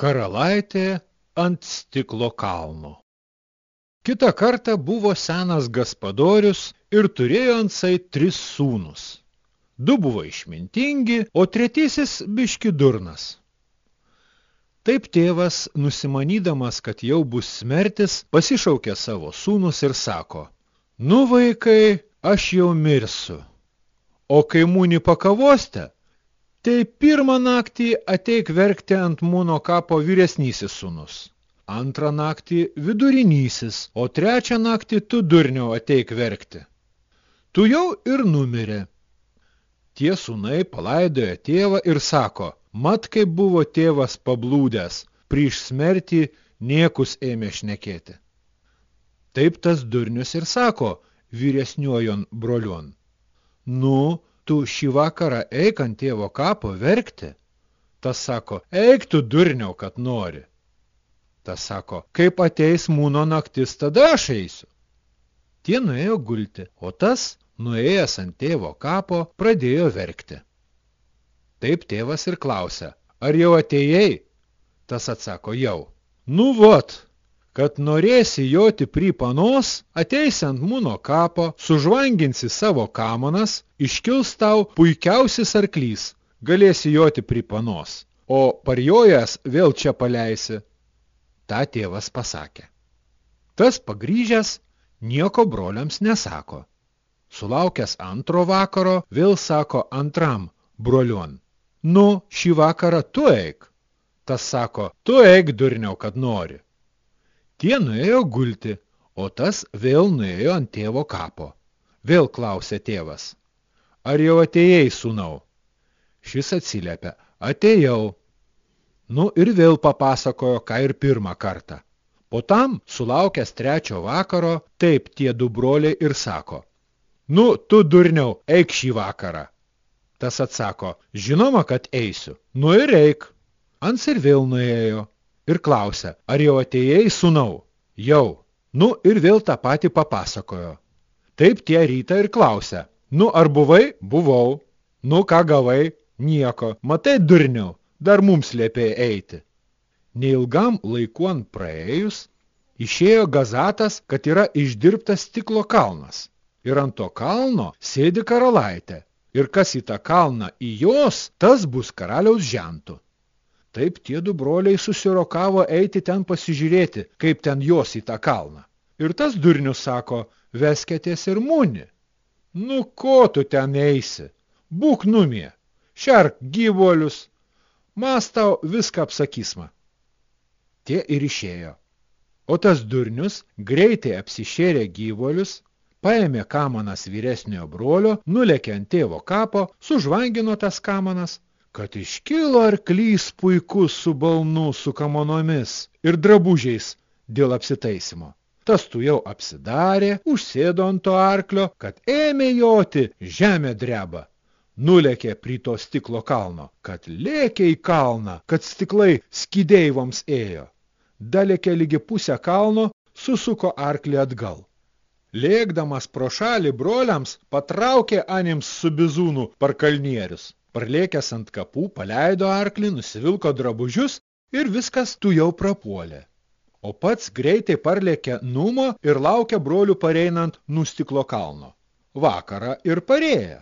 Karalaitė ant stiklo kalno. Kita kartą buvo senas gaspadorius ir turėjo ansai tris sūnus. Du buvo išmintingi, o tretysis biški durnas. Taip tėvas, nusimanydamas, kad jau bus smertis, pasišaukė savo sūnus ir sako, nu vaikai, aš jau mirsiu. O kai mūni pakavoste, Tai pirmą naktį ateik verkti ant mūno kapo vyresnysis sūnus. Antrą naktį vidurinysis, o trečią naktį tu durniau ateik verkti. Tu jau ir numirė. Tie sūnai palaidojo tėvą ir sako, mat kaip buvo tėvas pablūdęs, prieš smertį niekus ėmė šnekėti. Taip tas durnius ir sako, vyresniuojon brolion. Nu, tu šį vakarą eik ant tėvo kapo verkti? Tas sako, eik tu durniau, kad nori. Tas sako, kaip ateis mūno naktis, tada aš eisiu. Tie nuėjo gulti, o tas, nuėjęs ant tėvo kapo, pradėjo verkti. Taip tėvas ir klausia, ar jau atėjai? Tas atsako, jau. Nu vot, kad norėsi joti prie panos, ateisi ant mūno kapo, sužvanginsi savo kamonas, iškils tau puikiausias arklys, galėsi joti prie panos, o parjojęs vėl čia paleisi. Ta tėvas pasakė. Tas pagryžęs nieko broliams nesako. Sulaukęs antro vakaro, vėl sako antram brolion. Nu, šį vakarą tu eik. Tas sako, tu eik durniau, kad nori. Tie nuėjo gulti, o tas vėl nuėjo ant tėvo kapo. Vėl klausė tėvas, ar jau atėjai, sūnau? Šis atsiliepia, atėjau. Nu ir vėl papasakojo, ką ir pirmą kartą. Po tam, sulaukęs trečio vakaro, taip tie du broliai ir sako, nu, tu durniau, eik šį vakarą. Tas atsako, žinoma, kad eisiu, nu ir eik. Ans ir vėl nuėjo ir klausia, ar jau atėjai, sūnau? Jau. Nu ir vėl tą patį papasakojo. Taip tie rytą ir klausia, nu ar buvai? Buvau. Nu ką gavai? Nieko. Matai, durniau, dar mums liepė eiti. Neilgam laikuon praėjus, išėjo gazatas, kad yra išdirbtas stiklo kalnas. Ir ant to kalno sėdi karalaitė. Ir kas į tą kalną į jos, tas bus karaliaus žentų. Taip tie du broliai susirokavo eiti ten pasižiūrėti, kaip ten jos į tą kalną. Ir tas durnius sako, veskėtės ir mūni. Nu, ko tu ten eisi? Būk numie, šerk gyvolius, mas tau viską apsakysma. Tie ir išėjo. O tas durnius greitai apsišėrė gyvolius, paėmė kamanas vyresniojo brolio, nulekė ant tėvo kapo, sužvangino tas kamanas, kad iškilo arklys puikus su balnu, su kamonomis ir drabužiais dėl apsitaisimo. Tas tu jau apsidarė, užsėdo ant to arklio, kad ėmė joti, žemė dreba. Nulekė prie to stiklo kalno, kad lėkė į kalną, kad stiklai skydeivoms ėjo. Dalekė lygi pusę kalno, susuko arklį atgal. Lėkdamas pro šalį broliams, patraukė anims su bizūnu parkalnierius. Parlėkęs ant kapų, paleido arklį, nusivilko drabužius ir viskas tu jau prapuolė. O pats greitai parlėkė numo ir laukia brolių pareinant nustiklo kalno. Vakarą ir parėję.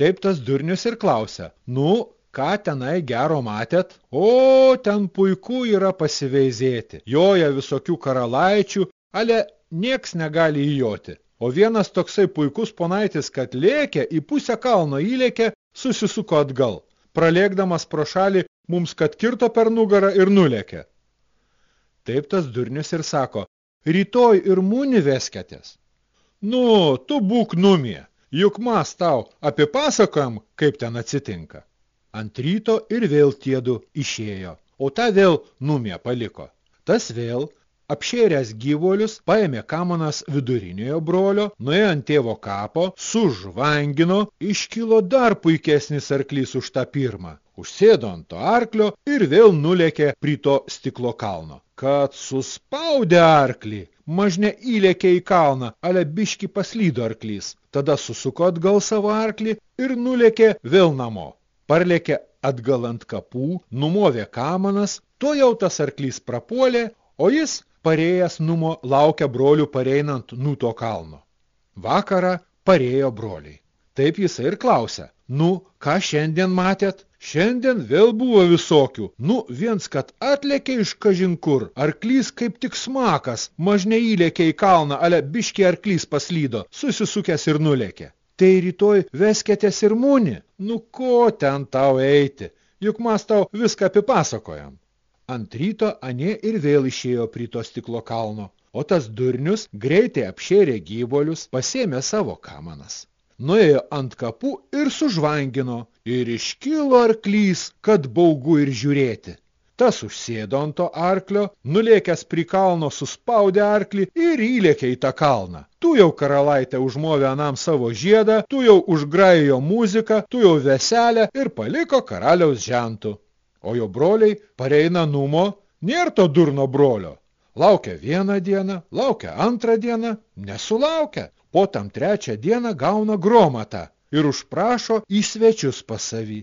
Taip tas durnius ir klausia, nu, ką tenai gero matėt? O, ten puiku yra pasiveizėti. Joja visokių karalaičių, ale nieks negali įjoti. O vienas toksai puikus ponaitis, kad lėkė, į pusę kalno įlėkė susisuko atgal, pralėkdamas pro šalį mums, kad kirto per nugarą ir nulėkė. Taip tas durnius ir sako, rytoj ir mūni veskėtės. Nu, tu būk numie, juk mas tau apie pasakojam, kaip ten atsitinka. Ant ryto ir vėl tiedu išėjo, o tą vėl numie paliko. Tas vėl Apšėręs gyvolius, paėmė kamanas viduriniojo brolio, nuėjo ant tėvo kapo, sužvangino, iškilo dar puikesnis arklys už tą pirmą. Užsėdo ant to arklio ir vėl nulėkė prie to stiklo kalno. Kad suspaudė arklį, mažne įlėkė į kalną, ale biški paslydo arklys. Tada susuko atgal savo arklį ir nulėkė vėl namo. Parlėkė atgal ant kapų, numovė kamanas, to jau tas arklys prapuolė, o jis, parėjęs numo, laukia brolių pareinant nuto kalno. Vakarą parėjo broliai. Taip jisai ir klausia, nu, ką šiandien matėt? Šiandien vėl buvo visokių. Nu, viens, kad atlėkė iš kažinkur, arklys kaip tik smakas, mažne įlėkė į kalną, ale biški arklys paslydo, susisukęs ir nulėkė. Tai rytoj veskėtės ir mūni. Nu, ko ten tau eiti? Juk mes tau viską apipasakojam. Ant ryto anie ir vėl išėjo prie to stiklo kalno, o tas durnius greitai apšėrė gyvolius, pasėmė savo kamanas nuėjo ant kapų ir sužvangino, ir iškilo arklys, kad baugu ir žiūrėti. Tas užsėdo ant to arklio, nulėkęs prie kalno suspaudė arklį ir įlėkė į tą kalną. Tu jau karalaitė užmovė anam savo žiedą, tu jau užgraijo muziką, tu jau veselę ir paliko karaliaus žentų. O jo broliai pareina numo, nėr to durno brolio. Laukia vieną dieną, laukia antrą dieną, nesulaukia po tam trečią dieną gauna gromatą ir užprašo į svečius pas savį.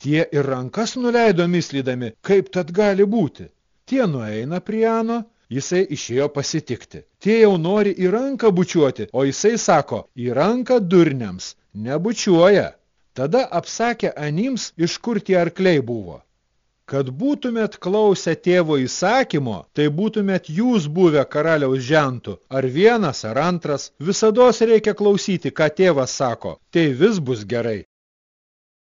Tie ir rankas nuleido mislydami, kaip tad gali būti. Tie nueina prie Ano, jisai išėjo pasitikti. Tie jau nori į ranką bučiuoti, o jisai sako, į ranką durniams, nebučiuoja. Tada apsakė Anims, iš kur tie arkliai buvo. Kad būtumėt klausę tėvo įsakymo, tai būtumėt jūs buvę karaliaus žentų, ar vienas, ar antras, visados reikia klausyti, ką tėvas sako, tai vis bus gerai.